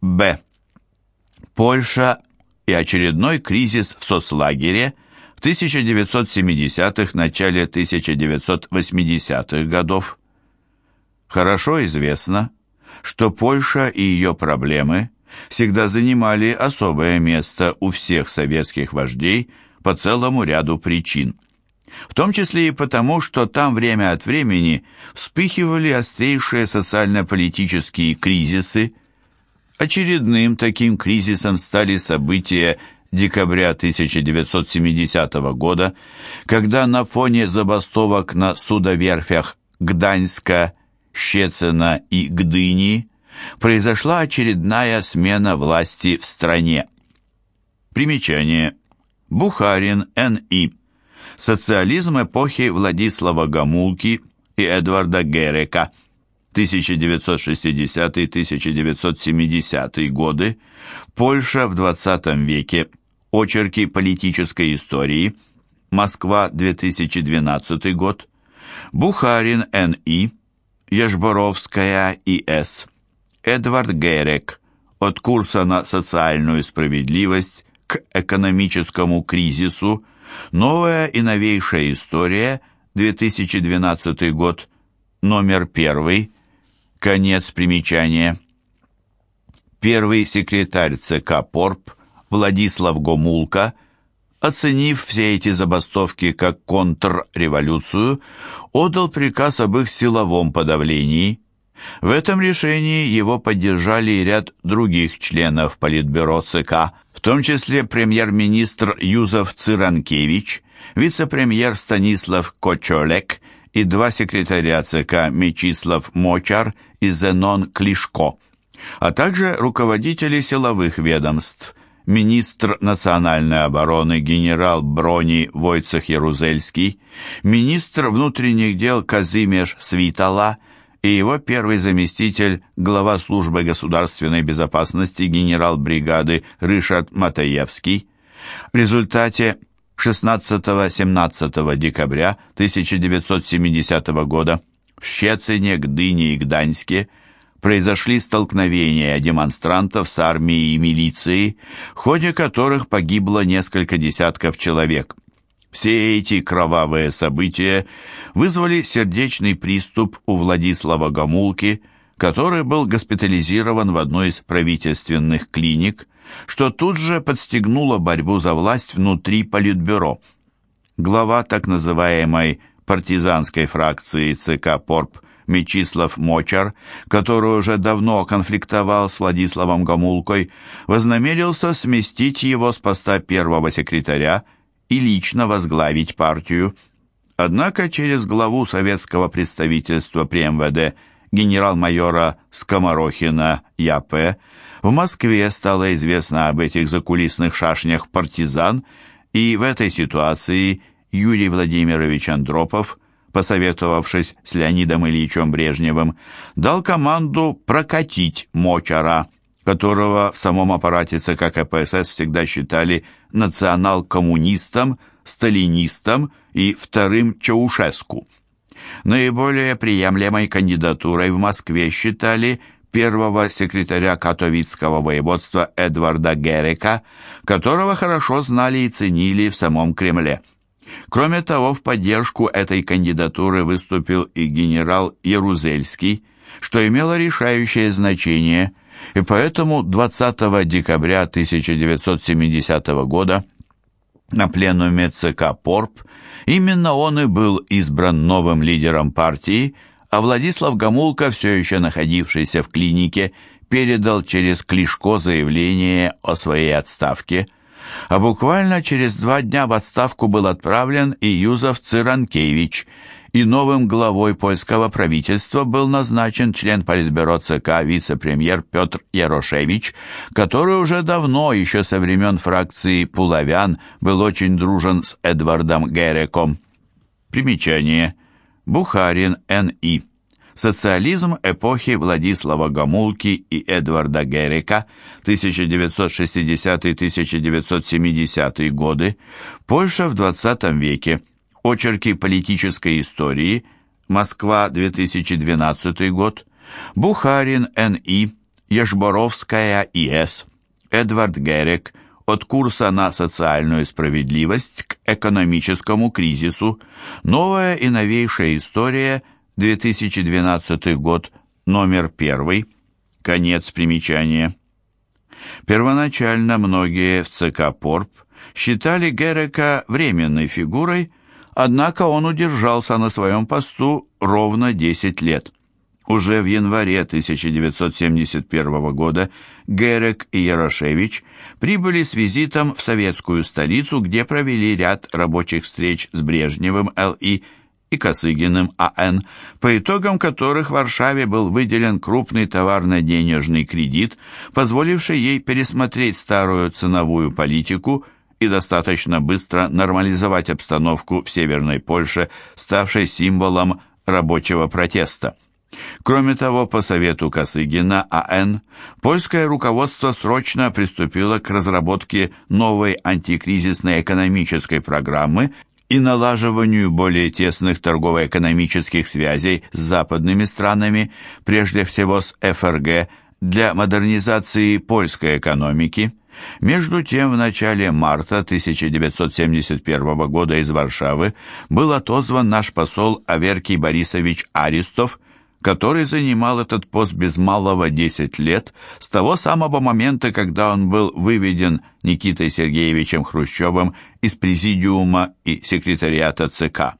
Б. Польша и очередной кризис в соцлагере в 1970-х, начале 1980-х годов. Хорошо известно, что Польша и ее проблемы всегда занимали особое место у всех советских вождей по целому ряду причин. В том числе и потому, что там время от времени вспыхивали острейшие социально-политические кризисы. Очередным таким кризисом стали события декабря 1970 года, когда на фоне забастовок на судоверфях Гданьска, Щецина и Гдыни произошла очередная смена власти в стране. Примечание. Бухарин, Н.И. Социализм эпохи Владислава Гамулки и Эдварда Герека, 1960-1970 годы, Польша в XX веке, очерки политической истории, Москва, 2012 год, Бухарин, Н.И., Ежборовская, И.С., Эдвард Герек, от курса на социальную справедливость к экономическому кризису, новая и новейшая история, 2012 год, номер первый, конец примечания. Первый секретарь ЦК ПОРП Владислав Гомулка, оценив все эти забастовки как контрреволюцию, отдал приказ об их силовом подавлении – в этом решении его поддержали и ряд других членов Политбюро ЦК, в том числе премьер-министр Юзов Циранкевич, вице-премьер Станислав Кочолек и два секретаря ЦК Мечислав Мочар и Зенон Клишко, а также руководители силовых ведомств, министр национальной обороны генерал Брони Войцех Ярузельский, министр внутренних дел Казимеш Свитала – и его первый заместитель, глава службы государственной безопасности генерал-бригады Рышат Матаевский. В результате 16-17 декабря 1970 года в Щецине, Гдыне и Гданьске произошли столкновения демонстрантов с армией и милицией, в ходе которых погибло несколько десятков человек. Все эти кровавые события вызвали сердечный приступ у Владислава Гамулки, который был госпитализирован в одной из правительственных клиник, что тут же подстегнуло борьбу за власть внутри Политбюро. Глава так называемой партизанской фракции ЦК ПОРП Мечислав Мочар, который уже давно конфликтовал с Владиславом Гамулкой, вознамерился сместить его с поста первого секретаря и лично возглавить партию. Однако через главу советского представительства при МВД генерал-майора Скоморохина Я.П. в Москве стало известно об этих закулисных шашнях партизан, и в этой ситуации Юрий Владимирович Андропов, посоветовавшись с Леонидом Ильичем Брежневым, дал команду прокатить Мочара – которого в самом аппарате ЦК КПСС всегда считали национал-коммунистом, сталинистом и вторым Чаушеску. Наиболее приемлемой кандидатурой в Москве считали первого секретаря Катовицкого воеводства Эдварда Герека, которого хорошо знали и ценили в самом Кремле. Кроме того, в поддержку этой кандидатуры выступил и генерал Ярузельский, что имело решающее значение – и поэтому 20 декабря 1970 года на пленуме ЦК ПОРП именно он и был избран новым лидером партии, а Владислав Гамулка, все еще находившийся в клинике, передал через Клишко заявление о своей отставке, а буквально через два дня в отставку был отправлен и Юзов Циранкевич – и новым главой польского правительства был назначен член Политбюро ЦК вице-премьер Петр Ярошевич, который уже давно, еще со времен фракции Пулавян, был очень дружен с Эдвардом Гереком. Примечание. Бухарин Н.И. Социализм эпохи Владислава Гамулки и Эдварда Герека 1960-1970 годы, Польша в 20 веке, Очерки политической истории. Москва, 2012 год. Бухарин, Н.И. Ешборовская ИС, Эдвард Герек «От курса на социальную справедливость к экономическому кризису. Новая и новейшая история. 2012 год. Номер первый. Конец примечания». Первоначально многие в ЦК ПОРП считали Герека временной фигурой, однако он удержался на своем посту ровно 10 лет. Уже в январе 1971 года Герек и Ярошевич прибыли с визитом в советскую столицу, где провели ряд рабочих встреч с Брежневым Л.И. и Косыгиным А.Н., по итогам которых Варшаве был выделен крупный товарно-денежный кредит, позволивший ей пересмотреть старую ценовую политику и достаточно быстро нормализовать обстановку в Северной Польше, ставшей символом рабочего протеста. Кроме того, по совету Косыгина А.Н., польское руководство срочно приступило к разработке новой антикризисной экономической программы и налаживанию более тесных торгово-экономических связей с западными странами, прежде всего с ФРГ, для модернизации польской экономики. Между тем, в начале марта 1971 года из Варшавы был отозван наш посол Аверкий Борисович Аристов, который занимал этот пост без малого 10 лет, с того самого момента, когда он был выведен Никитой Сергеевичем Хрущевым из президиума и секретариата ЦК.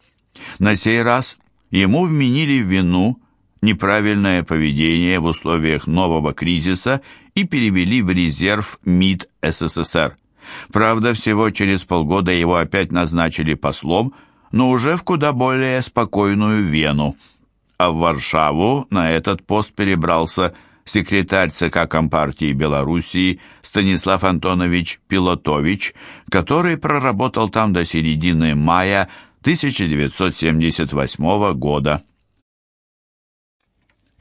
На сей раз ему вменили в вину неправильное поведение в условиях нового кризиса и перевели в резерв МИД СССР. Правда, всего через полгода его опять назначили послом, но уже в куда более спокойную Вену а в Варшаву на этот пост перебрался секретарь ЦК Компартии Белоруссии Станислав Антонович Пилотович, который проработал там до середины мая 1978 года.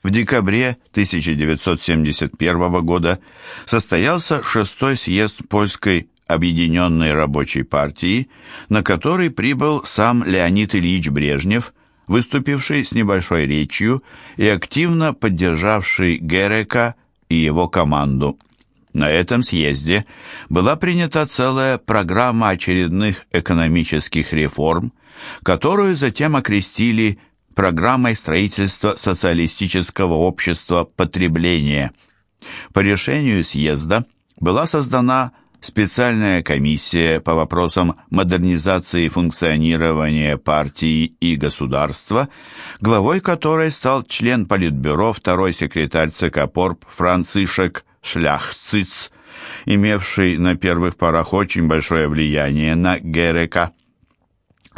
В декабре 1971 года состоялся шестой съезд Польской Объединенной Рабочей партии, на который прибыл сам Леонид Ильич Брежнев – выступивший с небольшой речью и активно поддержавший Герека и его команду. На этом съезде была принята целая программа очередных экономических реформ, которую затем окрестили программой строительства социалистического общества потребления. По решению съезда была создана специальная комиссия по вопросам модернизации функционирования партии и государства, главой которой стал член Политбюро, второй секретарь ЦК Порп Францишек Шляхциц, имевший на первых порах очень большое влияние на Герека.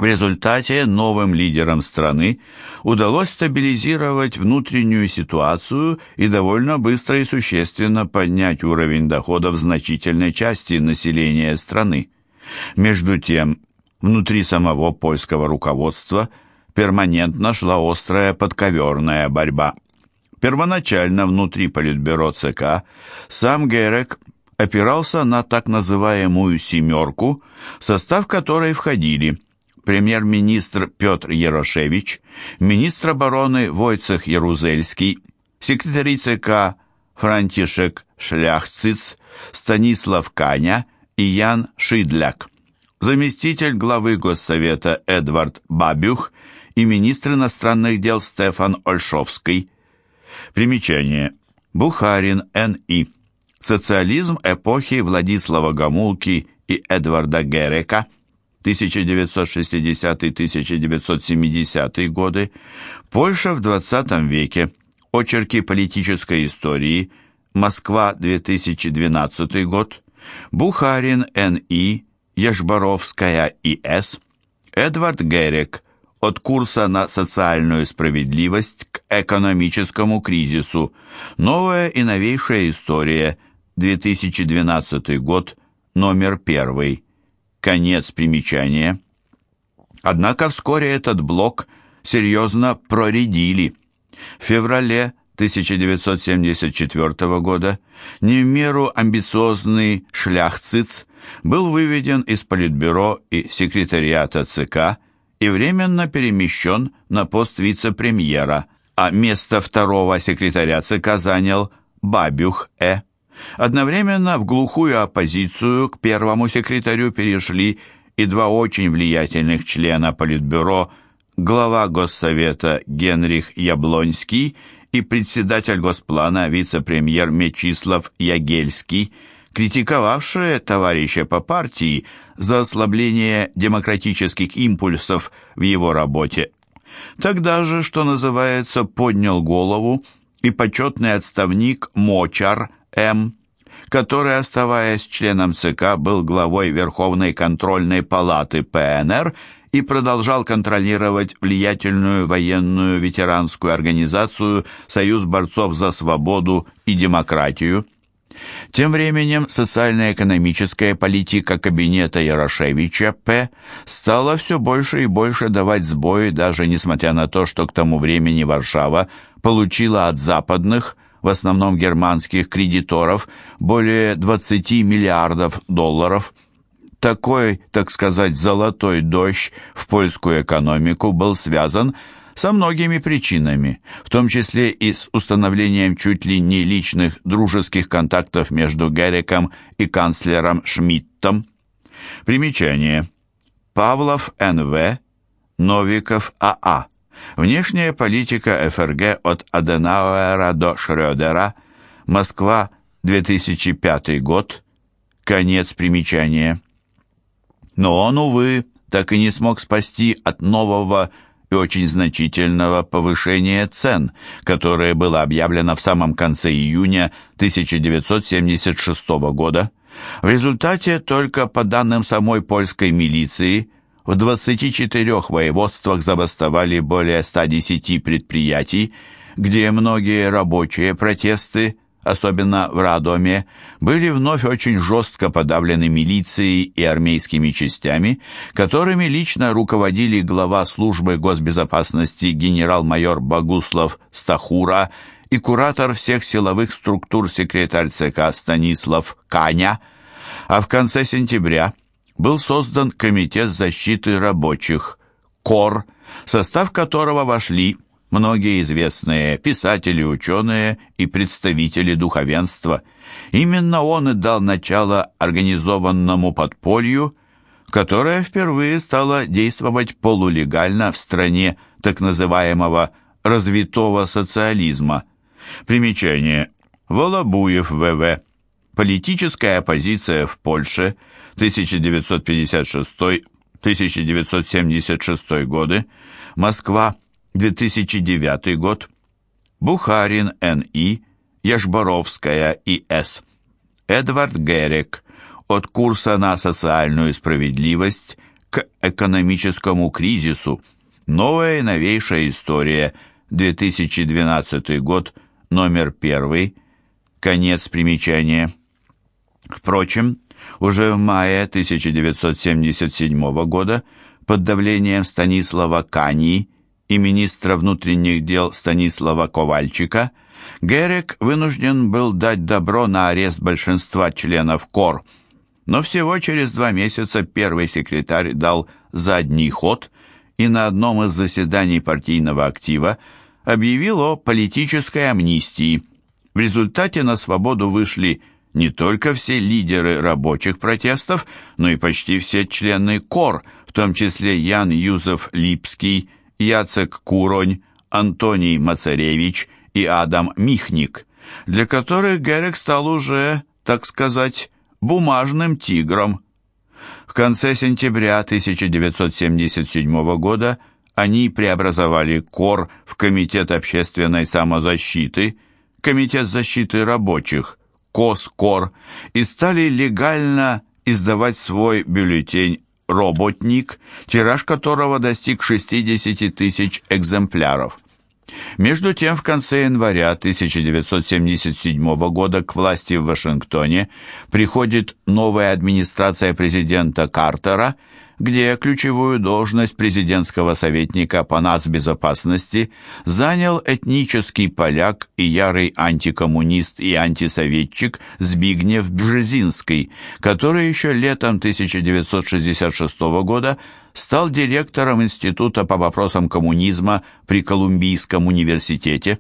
В результате новым лидерам страны удалось стабилизировать внутреннюю ситуацию и довольно быстро и существенно поднять уровень доходов значительной части населения страны. Между тем, внутри самого польского руководства перманентно шла острая подковерная борьба. Первоначально внутри Политбюро ЦК сам Герек опирался на так называемую «семерку», в состав которой входили – премьер-министр Петр Ярошевич, министр обороны Войцех Ярузельский, секретарь ЦК Франтишек Шляхциц, Станислав Каня и Ян Шидляк, заместитель главы Госсовета Эдвард Бабюх и министр иностранных дел Стефан Ольшовский. Примечание. Бухарин Н.И. Социализм эпохи Владислава Гамулки и Эдварда Герека – 1960-1970 годы, Польша в 20 веке, очерки политической истории, Москва, 2012 год, Бухарин Н.И., Яшборовская И.С., Эдвард Герек, от курса на социальную справедливость к экономическому кризису. Новая и новейшая история. 2012 год. Номер первый. Конец примечания. Однако вскоре этот блок серьезно проредили. В феврале 1974 года не в меру амбициозный шляхциц был выведен из Политбюро и секретариата ЦК и временно перемещен на пост вице-премьера, а место второго секретаря ЦК занял Бабюх Э. Одновременно в глухую оппозицию к первому секретарю перешли и два очень влиятельных члена Политбюро, глава Госсовета Генрих Яблонский и председатель Госплана вице-премьер Мечислав Ягельский, критиковавшие товарища по партии за ослабление демократических импульсов в его работе. Тогда же, что называется, поднял голову и почетный отставник Мочар М., который, оставаясь членом ЦК, был главой Верховной контрольной палаты ПНР и продолжал контролировать влиятельную военную ветеранскую организацию «Союз борцов за свободу и демократию». Тем временем социально-экономическая политика кабинета Ярошевича П. стала все больше и больше давать сбои, даже несмотря на то, что к тому времени Варшава получила от западных, в основном германских кредиторов, более 20 миллиардов долларов. Такой, так сказать, золотой дождь в польскую экономику был связан со многими причинами, в том числе и с установлением чуть ли не личных дружеских контактов между Гериком и канцлером Шмидтом. Примечание. Павлов Н.В., Новиков А.А. Внешняя политика ФРГ от Аденауэра до Шрёдера. Москва, 2005 год. Конец примечания. Но он, увы, так и не смог спасти от нового и очень значительного повышения цен, которое было объявлено в самом конце июня 1976 года. В результате только по данным самой польской милиции в 24 воеводствах забастовали более 110 предприятий, где многие рабочие протесты особенно в Радоме, были вновь очень жестко подавлены милицией и армейскими частями, которыми лично руководили глава службы госбезопасности генерал-майор Богуслав Стахура и куратор всех силовых структур секретарь ЦК Станислав Каня, а в конце сентября был создан Комитет защиты рабочих, КОР, в состав которого вошли многие известные писатели, ученые и представители духовенства. Именно он и дал начало организованному подполью, которое впервые стало действовать полулегально в стране так называемого развитого социализма. Примечание. Волобуев В.В. Политическая оппозиция в Польше 1956-1976 годы. Москва 2009 год. Бухарин Н.И., Яшборовская И.С. Эдвард Герек. От курса на социальную справедливость к экономическому кризису. Новая и новейшая история. 2012 год. Номер первый. Конец примечания. Впрочем, уже в мае 1977 года под давлением Станислава Кании и министра внутренних дел Станислава Ковальчика, Герек вынужден был дать добро на арест большинства членов КОР. Но всего через два месяца первый секретарь дал задний ход и на одном из заседаний партийного актива объявил о политической амнистии. В результате на свободу вышли не только все лидеры рабочих протестов, но и почти все члены КОР, в том числе Ян Юзеф Липский, Яцек Куронь, Антоний Мацаревич и Адам Михник, для которых Герек стал уже, так сказать, бумажным тигром. В конце сентября 1977 года они преобразовали КОР в Комитет общественной самозащиты, Комитет защиты рабочих, КОСКОР, и стали легально издавать свой бюллетень «Работник», тираж которого достиг 60 тысяч экземпляров. Между тем, в конце января 1977 года к власти в Вашингтоне приходит новая администрация президента Картера – где ключевую должность президентского советника по нацбезопасности занял этнический поляк и ярый антикоммунист и антисоветчик Збигнев Бжезинский, который еще летом 1966 года стал директором Института по вопросам коммунизма при Колумбийском университете.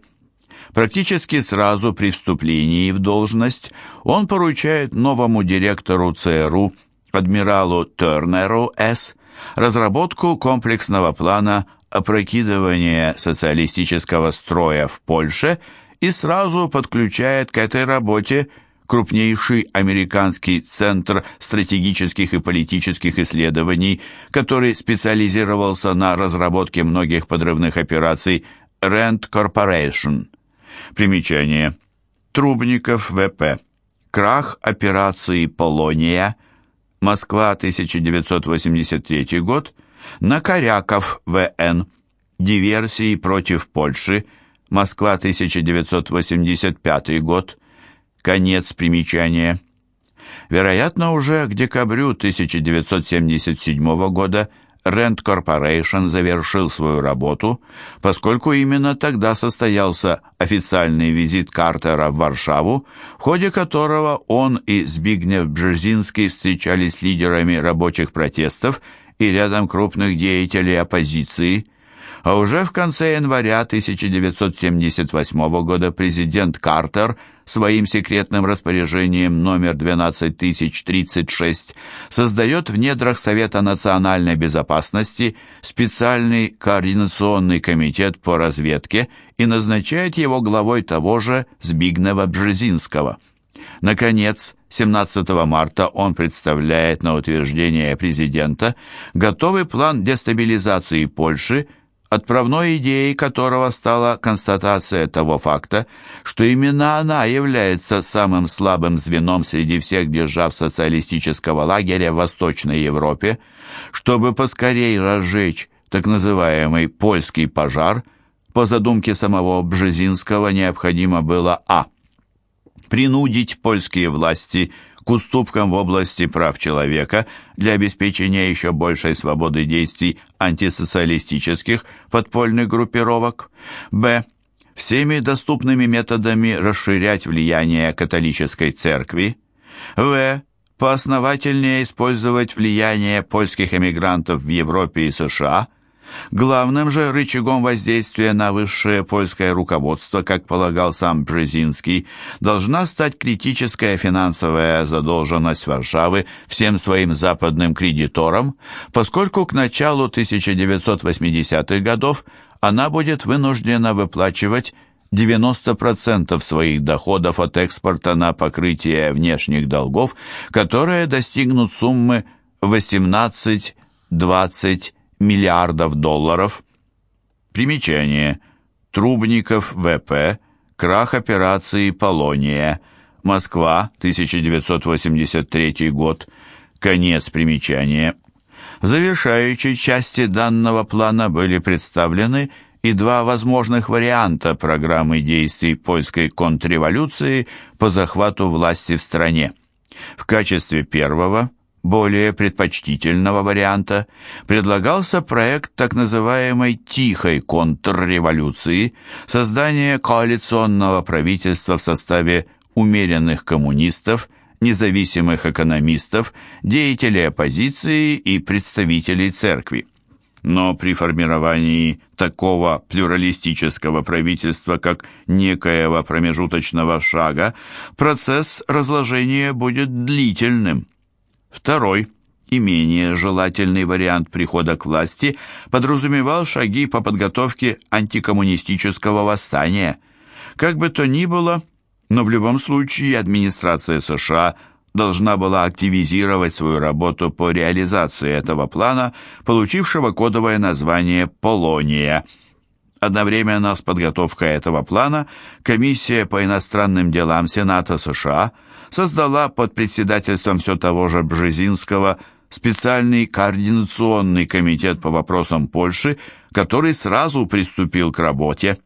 Практически сразу при вступлении в должность он поручает новому директору ЦРУ, адмиралу Тернеру С., разработку комплексного плана опрокидывания социалистического строя в Польше и сразу подключает к этой работе крупнейший американский центр стратегических и политических исследований, который специализировался на разработке многих подрывных операций Rand Corporation. Примечание. Трубников ВП. Крах операции «Полония», Москва, 1983 год, Накоряков ВН. Диверсии против Польши, Москва, 1985 год. Конец примечания. Вероятно, уже к декабрю 1977 года Rand Corporation завершил свою работу, поскольку именно тогда состоялся официальный визит Картера в Варшаву, в ходе которого он и Збигнев Бжезинский встречались с лидерами рабочих протестов и рядом крупных деятелей оппозиции. А уже в конце января 1978 года президент Картер своим секретным распоряжением номер 12036 создает в недрах Совета национальной безопасности специальный координационный комитет по разведке и назначает его главой того же Збигнева-Бжезинского. Наконец, 17 марта он представляет на утверждение президента готовый план дестабилизации Польши – отправной идеей которого стала констатация того факта, что именно она является самым слабым звеном среди всех держав социалистического лагеря в Восточной Европе, чтобы поскорей разжечь так называемый «польский пожар», по задумке самого Бжезинского необходимо было а. принудить польские власти к уступкам в области прав человека для обеспечения еще большей свободы действий антисоциалистических подпольных группировок, б. всеми доступными методами расширять влияние католической церкви, в. поосновательнее использовать влияние польских эмигрантов в Европе и США – Главным же рычагом воздействия на высшее польское руководство, как полагал сам Бжезинский, должна стать критическая финансовая задолженность Варшавы всем своим западным кредиторам, поскольку к началу 1980-х годов она будет вынуждена выплачивать 90% своих доходов от экспорта на покрытие внешних долгов, которые достигнут суммы 18-20 миллиардов долларов. Примечание. Трубников ВП. Крах операции «Полония». Москва, 1983 год. Конец примечания. В завершающей части данного плана были представлены и два возможных варианта программы действий польской контрреволюции по захвату власти в стране. В качестве первого – более предпочтительного варианта предлагался проект так называемой «тихой контрреволюции», создание коалиционного правительства в составе умеренных коммунистов, независимых экономистов, деятелей оппозиции и представителей церкви. Но при формировании такого плюралистического правительства, как некоего промежуточного шага, процесс разложения будет длительным. Второй и менее желательный вариант прихода к власти подразумевал шаги по подготовке антикоммунистического восстания. Как бы то ни было, но в любом случае администрация США должна была активизировать свою работу по реализации этого плана, получившего кодовое название «Полония». Одновременно с подготовкой этого плана Комиссия по иностранным делам Сената США – создала под председательством все того же Бжезинского специальный координационный комитет по вопросам Польши, который сразу приступил к работе.